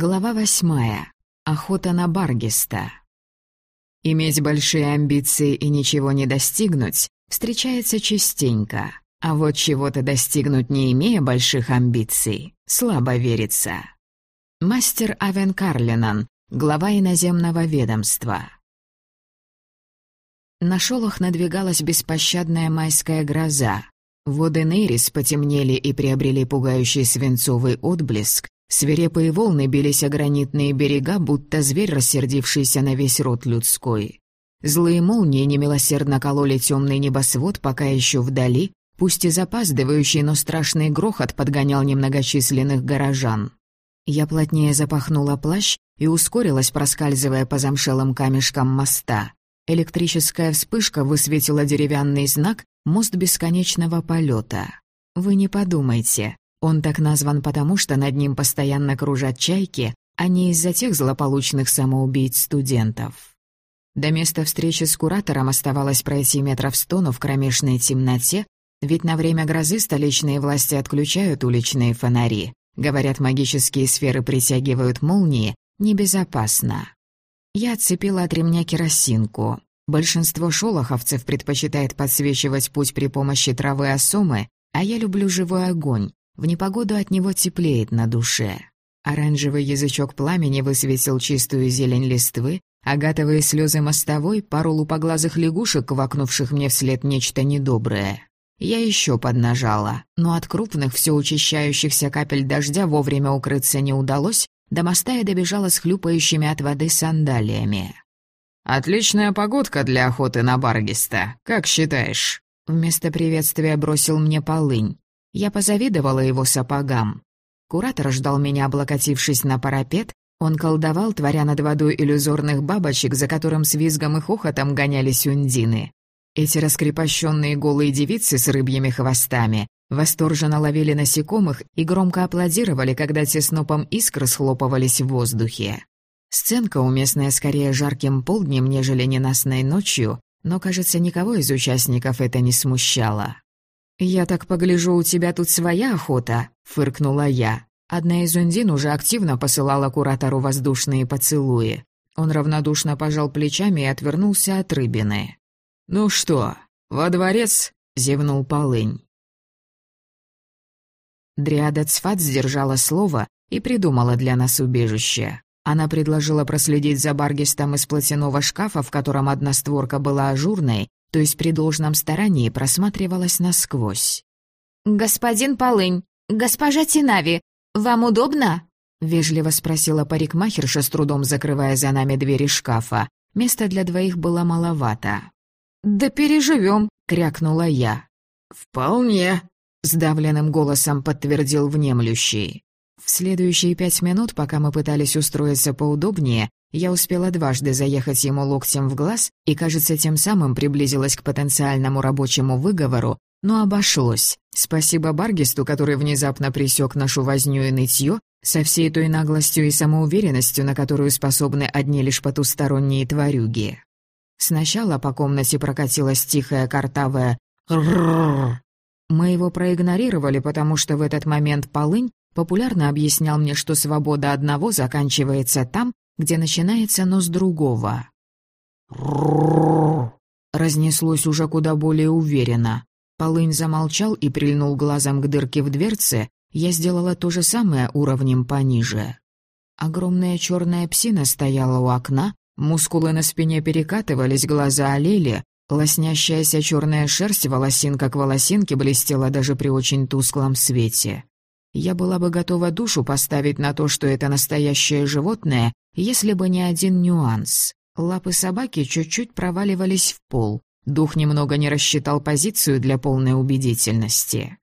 Глава восьмая. Охота на Баргиста. Иметь большие амбиции и ничего не достигнуть встречается частенько, а вот чего-то достигнуть, не имея больших амбиций, слабо верится. Мастер Авен Карлинан, глава иноземного ведомства. На шолох надвигалась беспощадная майская гроза. Воды Нейрис потемнели и приобрели пугающий свинцовый отблеск, Свирепые волны бились о гранитные берега, будто зверь, рассердившийся на весь род людской. Злые молнии немилосердно кололи темный небосвод, пока еще вдали, пусть и запаздывающий, но страшный грохот подгонял немногочисленных горожан. Я плотнее запахнула плащ и ускорилась, проскальзывая по замшелым камешкам моста. Электрическая вспышка высветила деревянный знак «Мост бесконечного полета». Вы не подумайте, он так назван потому, что над ним постоянно кружат чайки, а не из-за тех злополучных самоубийц-студентов. До места встречи с куратором оставалось пройти метров сто, но в кромешной темноте, ведь на время грозы столичные власти отключают уличные фонари. Говорят, магические сферы притягивают молнии, небезопасно. Я отцепила от ремня керосинку. Большинство шолоховцев предпочитает подсвечивать путь при помощи травы осомы, а я люблю живой огонь, в непогоду от него теплеет на душе. Оранжевый язычок пламени высветил чистую зелень листвы, агатовые слезы мостовой, пару лупоглазых лягушек, квакнувших мне вслед нечто недоброе. Я еще поднажала, но от крупных, все учащающихся капель дождя вовремя укрыться не удалось, до моста я добежала с хлюпающими от воды сандалиями. «Отличная погодка для охоты на Баргиста, как считаешь?» Вместо приветствия бросил мне полынь. Я позавидовала его сапогам. Куратор ждал меня, облокотившись на парапет. Он колдовал, творя над водой иллюзорных бабочек, за которым с визгом и хохотом гонялись ундины. Эти раскрепощенные голые девицы с рыбьими хвостами восторженно ловили насекомых и громко аплодировали, когда те снопом искр схлопывались в воздухе. Сценка, уместная скорее жарким полднем, нежели ненастной ночью, но, кажется, никого из участников это не смущало. «Я так погляжу, у тебя тут своя охота», — фыркнула я. Одна из ундин уже активно посылала куратору воздушные поцелуи. Он равнодушно пожал плечами и отвернулся от рыбины. «Ну что, во дворец?» — зевнул полынь. Дриада Цфат сдержала слово и придумала для нас убежище. Она предложила проследить за Баргистом из платяного шкафа, в котором одна створка была ажурной, то есть при должном старании просматривалась насквозь. «Господин Полынь, госпожа Тинави, вам удобно?» — вежливо спросила парикмахерша, с трудом закрывая за нами двери шкафа. Места для двоих было маловато. «Да переживем», — крякнула я. «Вполне», — сдавленным голосом подтвердил внемлющий. В следующие пять минут, пока мы пытались устроиться поудобнее, я успела дважды заехать ему локтем в глаз и, кажется, тем самым приблизилась к потенциальному рабочему выговору, но обошлось. Спасибо Баргисту, который внезапно присек нашу возню и нытье, со всей той наглостью и самоуверенностью, на которую способны одни лишь потусторонние тварюги. Сначала по комнате прокатилась тихая картавая «рррррр». Мы его проигнорировали, потому что в этот момент Полынь популярно объяснял мне, что свобода одного заканчивается там, где начинается нос другого. Разнеслось уже куда более уверенно. Полынь замолчал и прильнул глазом к дырке в дверце, я сделала то же самое уровнем пониже. Огромная черная псина стояла у окна, мускулы на спине перекатывались, глаза олели, лоснящаяся черная шерсть волосинка к волосинке блестела даже при очень тусклом свете. Я была бы готова душу поставить на то, что это настоящее животное, если бы не один нюанс. Лапы собаки чуть-чуть проваливались в пол. Дух немного не рассчитал позицию для полной убедительности.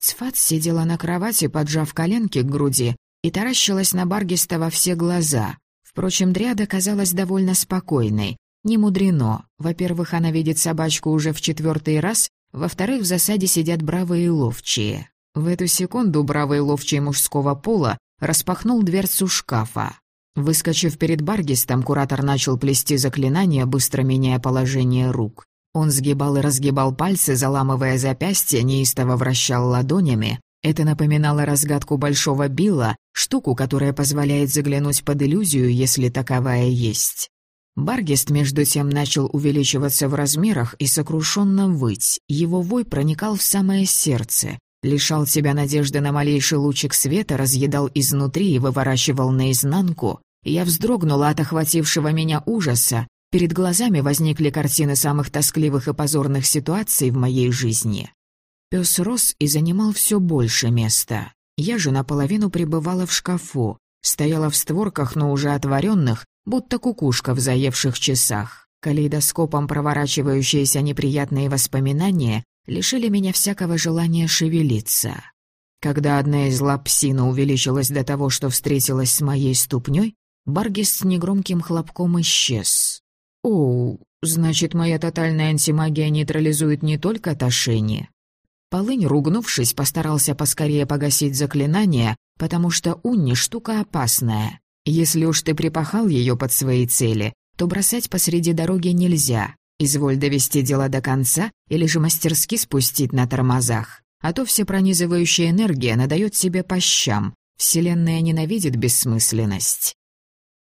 Цфат сидела на кровати, поджав коленки к груди, и таращилась на Баргиста во все глаза. Впрочем, Дриада казалась довольно спокойной. Не мудрено. Во-первых, она видит собачку уже в четвертый раз, во-вторых, в засаде сидят бравые и ловчие. В эту секунду бравый ловчий мужского пола распахнул дверцу шкафа. Выскочив перед Баргистом, куратор начал плести заклинания, быстро меняя положение рук. Он сгибал и разгибал пальцы, заламывая запястья, неистово вращал ладонями. Это напоминало разгадку Большого Билла, штуку, которая позволяет заглянуть под иллюзию, если таковая есть. Баргест, между тем, начал увеличиваться в размерах и сокрушенно выть. Его вой проникал в самое сердце, лишал тебя надежды на малейший лучик света, разъедал изнутри и выворачивал наизнанку. Я вздрогнула от охватившего меня ужаса. Перед глазами возникли картины самых тоскливых и позорных ситуаций в моей жизни. Пес рос и занимал все больше места. Я же наполовину пребывала в шкафу, стояла в створках, но уже отворенных, будто кукушка в заевших часах. Калейдоскопом проворачивающиеся неприятные воспоминания лишили меня всякого желания шевелиться. Когда одна из лап псина увеличилась до того, что встретилась с моей ступней, Баргис с негромким хлопком исчез. «Оу, значит, моя тотальная антимагия нейтрализует не только Ташени, Полынь, ругнувшись, постарался поскорее погасить заклинание, потому что Унни штука опасная. Если уж ты припахал ее под свои цели, то бросать посреди дороги нельзя. Изволь довести дело до конца или же мастерски спустить на тормозах. А то всепронизывающая энергия надает себе по щам. Вселенная ненавидит бессмысленность.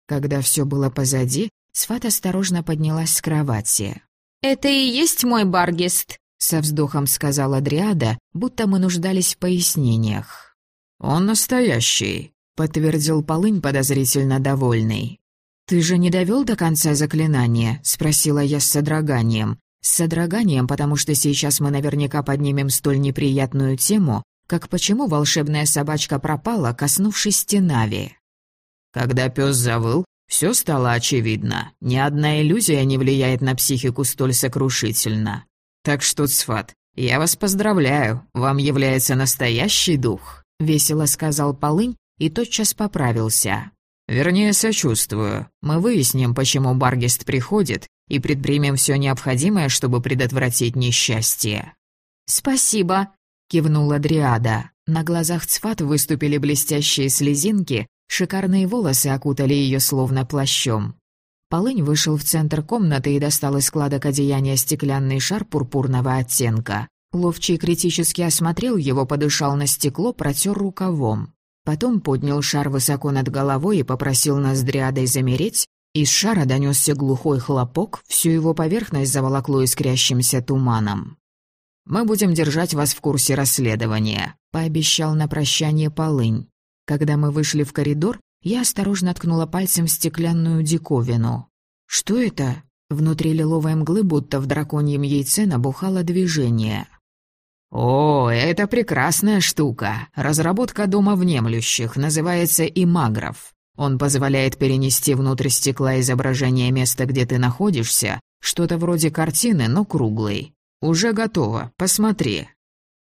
Когда все было позади, Сфат осторожно поднялась с кровати. «Это и есть мой Баргест?» Со вздохом сказала Дриада, будто мы нуждались в пояснениях. «Он настоящий», — подтвердил Полынь подозрительно довольный. «Ты же не довел до конца заклинания?» — спросила я с содроганием. С содроганием, потому что сейчас мы наверняка поднимем столь неприятную тему, как почему волшебная собачка пропала, коснувшись Тенави. Когда пес завыл, все стало очевидно. Ни одна иллюзия не влияет на психику столь сокрушительно. Так что, Цфат, я вас поздравляю, вам является настоящий дух», — весело сказал Полынь и тотчас поправился. «Вернее, сочувствую. Мы выясним, почему Баргест приходит, и предпримем все необходимое, чтобы предотвратить несчастье». «Спасибо», — кивнула Дриада. На глазах Цфат выступили блестящие слезинки, шикарные волосы окутали ее словно плащом. Полынь вышел в центр комнаты и достал из складок одеяния стеклянный шар пурпурного оттенка. Ловчий критически осмотрел его, подышал на стекло, протер рукавом. Потом поднял шар высоко над головой и попросил нас дриадой замереть. Из шара донесся глухой хлопок, всю его поверхность заволокло искрящимся туманом. «Мы будем держать вас в курсе расследования», — пообещал на прощание Полынь. Когда мы вышли в коридор, я осторожно ткнула пальцем в стеклянную диковину. «Что это?» Внутри лиловой мглы, будто в драконьем яйце, набухало движение. «О, это прекрасная штука. Разработка дома внемлющих, называется имаграф. Он позволяет перенести внутрь стекла изображение места, где ты находишься, что-то вроде картины, но круглой. Уже готово, посмотри».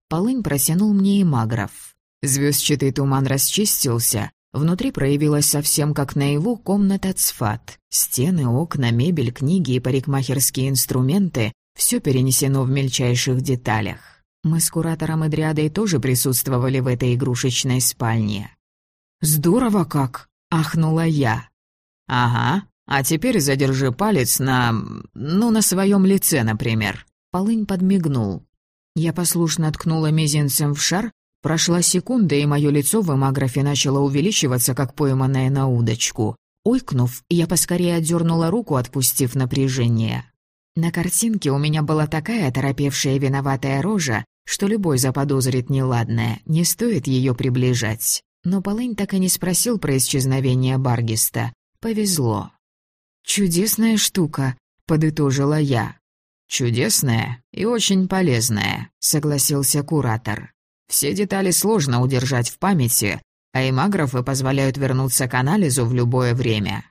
Полынь протянул мне имаграф. Звездчатый туман расчистился, Внутри проявилась совсем как наяву комната Цфат. Стены, окна, мебель, книги и парикмахерские инструменты — все перенесено в мельчайших деталях. Мы с куратором и Дриадой тоже присутствовали в этой игрушечной спальне. «Здорово как!» — ахнула я. «Ага, а теперь задержи палец на... ну, на своем лице, например». Полынь подмигнул. Я послушно ткнула мизинцем в шар, Прошла секунда, и мое лицо в эмаграфе начало увеличиваться, как пойманное на удочку. Ойкнув, я поскорее отдернула руку, отпустив напряжение. На картинке у меня была такая оторопевшая виноватая рожа, что любой заподозрит неладное, не стоит ее приближать. Но Полынь так и не спросил про исчезновение Баргиста. Повезло. «Чудесная штука», — подытожила я. «Чудесная и очень полезная», — согласился куратор. Все детали сложно удержать в памяти, а имаграфы позволяют вернуться к анализу в любое время.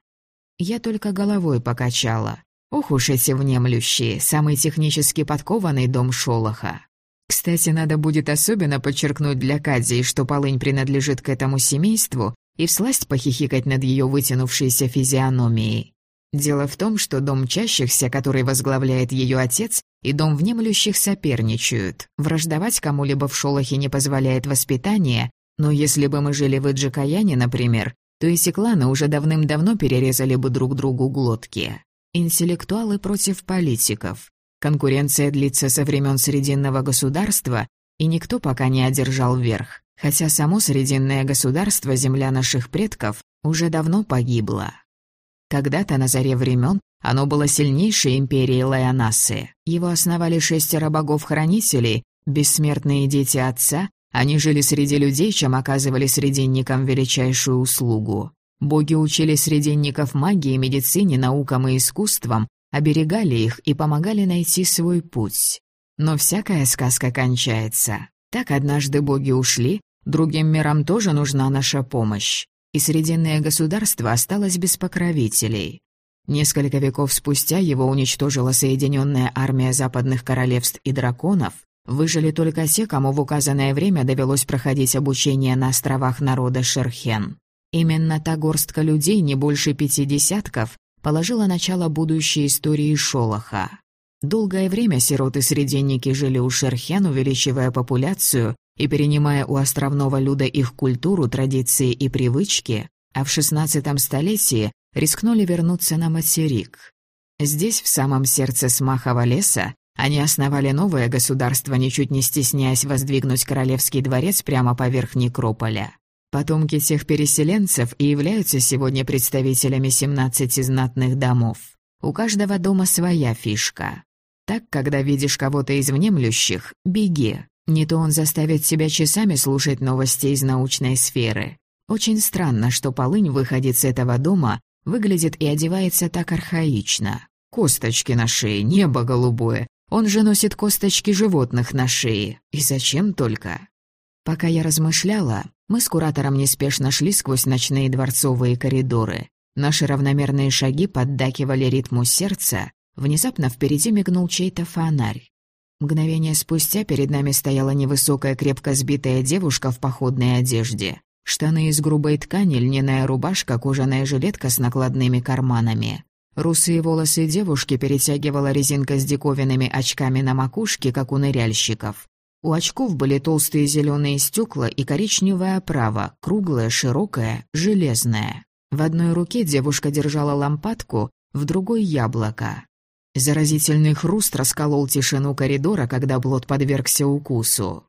Я только головой покачала. Ох уж эти внемлющие, самый технически подкованный дом Шолоха. Кстати, надо будет особенно подчеркнуть для Кадзии, что полынь принадлежит к этому семейству, и всласть похихикать над ее вытянувшейся физиономией. Дело в том, что дом чащихся, который возглавляет ее отец, и дом внемлющих соперничают. Враждовать кому-либо в Шолохе не позволяет воспитание, но если бы мы жили в Иджикаяне, например, то эти кланы уже давным-давно перерезали бы друг другу глотки. Интеллектуалы против политиков. Конкуренция длится со времен Срединного государства, и никто пока не одержал верх, хотя само Срединное государство, земля наших предков, уже давно погибло. Когда-то на заре времен оно было сильнейшей империей Лайонасы. Его основали шестеро богов-хранителей, бессмертные дети отца, они жили среди людей, чем оказывали срединникам величайшую услугу. Боги учили срединников магии, медицине, наукам и искусствам, оберегали их и помогали найти свой путь. Но всякая сказка кончается. Так однажды боги ушли, другим мирам тоже нужна наша помощь. И Срединное государство осталось без покровителей. Несколько веков спустя его уничтожила Соединенная армия западных королевств и драконов, выжили только те, кому в указанное время довелось проходить обучение на островах народа Шерхен. Именно та горстка людей, не больше пяти десятков, положила начало будущей истории Шолоха. Долгое время сироты-срединники жили у Шерхен, увеличивая популяцию и перенимая у островного люда их культуру, традиции и привычки, а в XVI столетии рискнули вернуться на материк. Здесь, в самом сердце Смахова леса, они основали новое государство, ничуть не стесняясь воздвигнуть королевский дворец прямо поверх некрополя. Потомки тех переселенцев и являются сегодня представителями 17 знатных домов. У каждого дома своя фишка. Так, когда видишь кого-то из внемлющих, беги. Не то он заставит себя часами слушать новости из научной сферы. Очень странно, что полынь выходит с этого дома Выглядит и одевается так архаично. Косточки на шее, небо голубое. Он же носит косточки животных на шее. И зачем только? Пока я размышляла, мы с куратором неспешно шли сквозь ночные дворцовые коридоры. Наши равномерные шаги поддакивали ритму сердца. Внезапно впереди мигнул чей-то фонарь. Мгновение спустя перед нами стояла невысокая крепко сбитая девушка в походной одежде. Штаны из грубой ткани, льняная рубашка, кожаная жилетка с накладными карманами. Русые волосы девушки перетягивала резинка с диковинными очками на макушке, как у ныряльщиков. У очков были толстые зеленые стекла и коричневая оправа, круглая, широкая, железная. В одной руке девушка держала лампадку, в другой — яблоко. Заразительный хруст расколол тишину коридора, когда Блот подвергся укусу.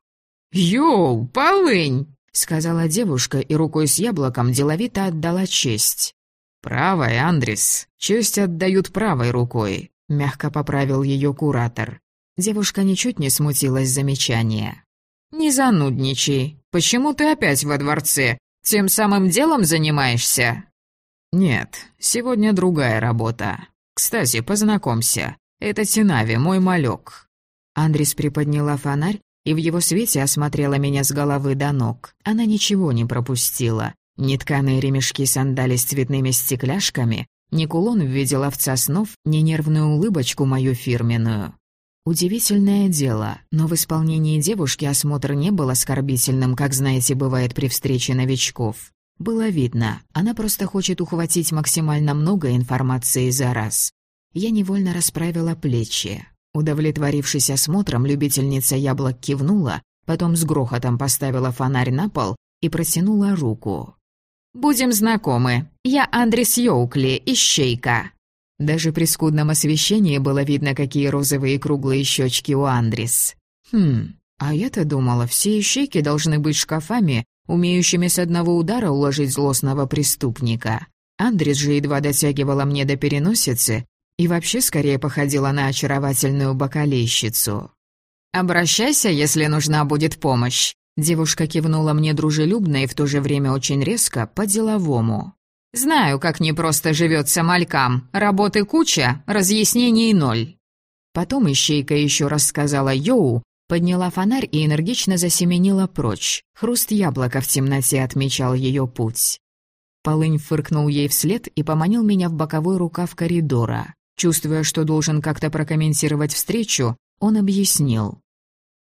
«Йоу, полынь!» сказала девушка и рукой с яблоком деловито отдала честь. «Правой, Андрис. Честь отдают правой рукой», — мягко поправил ее куратор. Девушка ничуть не смутилась замечания. «Не занудничай. Почему ты опять во дворце? Тем самым делом занимаешься?» «Нет, сегодня другая работа. Кстати, познакомься. Это Тинави, мой малек». Андрис приподняла фонарь и в его свете осмотрела меня с головы до ног. Она ничего не пропустила. Ни тканые ремешки сандали с цветными стекляшками, ни кулон в виде ловца снов, ни нервную улыбочку мою фирменную. Удивительное дело, но в исполнении девушки осмотр не был оскорбительным, как, знаете, бывает при встрече новичков. Было видно, она просто хочет ухватить максимально много информации за раз. Я невольно расправила плечи. Удовлетворившись осмотром, любительница яблок кивнула, потом с грохотом поставила фонарь на пол и протянула руку. «Будем знакомы. Я Андрис Йоукли, ищейка». Даже при скудном освещении было видно, какие розовые круглые щечки у Андрис. Хм, а я-то думала, все ищейки должны быть шкафами, умеющими с одного удара уложить злостного преступника. Андрис же едва дотягивала мне до переносицы, и вообще скорее походила на очаровательную бокалейщицу. «Обращайся, если нужна будет помощь», Девушка кивнула мне дружелюбно и в то же время очень резко, по-деловому. «Знаю, как непросто живется малькам. Работы куча, разъяснений ноль». Потом ищейка еще раз сказала «Йоу», подняла фонарь и энергично засеменила прочь. Хруст яблока в темноте отмечал ее путь. Полынь фыркнул ей вслед и поманил меня в боковой рукав коридора. Чувствуя, что должен как-то прокомментировать встречу, он объяснил.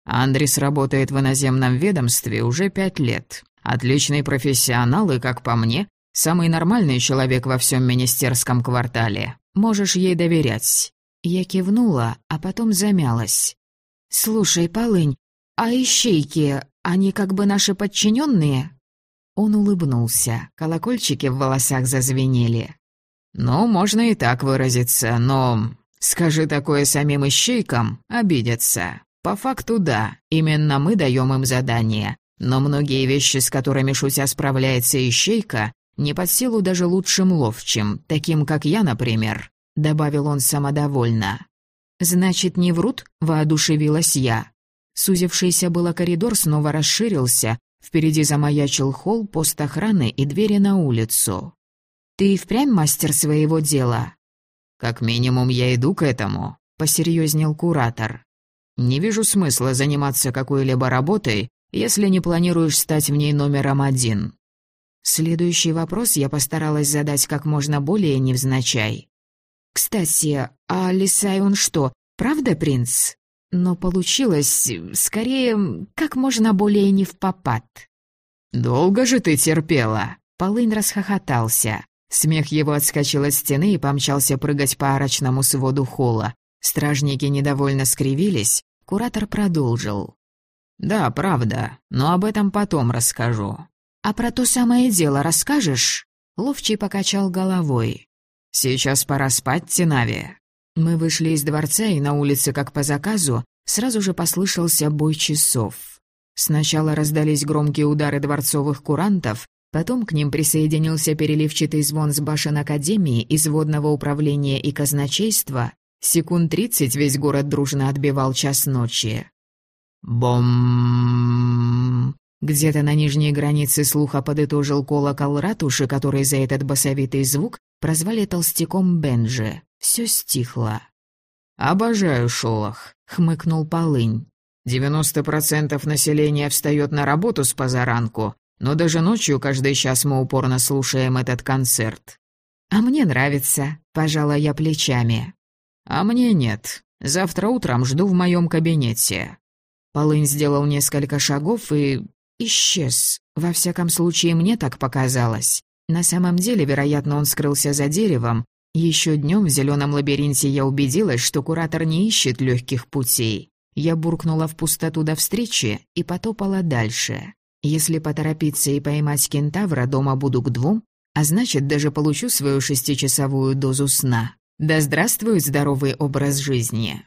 «Андрис работает в иноземном ведомстве уже пять лет. Отличный профессионал и, как по мне, самый нормальный человек во всем министерском квартале. Можешь ей доверять». Я кивнула, а потом замялась. «Слушай, Полынь, а ищейки, они как бы наши подчиненные? Он улыбнулся, колокольчики в волосах зазвенели. «Ну, можно и так выразиться, но... Скажи такое самим ищейкам, обидятся. По факту да, именно мы даем им задание. Но многие вещи, с которыми шутя справляется ищейка, не под силу даже лучшим ловчим, таким как я, например», — добавил он самодовольно. «Значит, не врут?» — воодушевилась я. Сузившийся было коридор снова расширился, впереди замаячил холл, пост охраны и двери на улицу. «Ты впрямь мастер своего дела?» «Как минимум я иду к этому», — посерьезнел куратор. «Не вижу смысла заниматься какой-либо работой, если не планируешь стать в ней номером один». Следующий вопрос я постаралась задать как можно более невзначай. «Кстати, а Лисай он что, правда принц?» Но получилось, скорее, как можно более не в попад. «Долго же ты терпела?» Полынь расхохотался. Смех его отскочил от стены и помчался прыгать по арочному своду холла. Стражники недовольно скривились, куратор продолжил. «Да, правда, но об этом потом расскажу». «А про то самое дело расскажешь?» Ловчий покачал головой. «Сейчас пора спать, Тинави». Мы вышли из дворца, и на улице, как по заказу, сразу же послышался бой часов. Сначала раздались громкие удары дворцовых курантов, потом к ним присоединился переливчатый звон с башен Академии, из водного управления и казначейства. Секунд тридцать весь город дружно отбивал час ночи. Бом! Где-то на нижней границе слуха подытожил колокол ратуши, который за этот басовитый звук прозвали толстяком Бенджи. Все стихло. «Обожаю шолох», — хмыкнул Полынь. «Девяносто процентов населения встает на работу с позаранку, но даже ночью каждый час мы упорно слушаем этот концерт». «А мне нравится», — пожала я плечами. «А мне нет. Завтра утром жду в моем кабинете». Полынь сделал несколько шагов и... исчез. Во всяком случае, мне так показалось. На самом деле, вероятно, он скрылся за деревом. Еще днем в зеленом лабиринте я убедилась, что куратор не ищет легких путей. Я буркнула в пустоту до встречи и потопала дальше. Если поторопиться и поймать кентавра, дома буду к двум, а значит, даже получу свою шестичасовую дозу сна. Да здравствует здоровый образ жизни.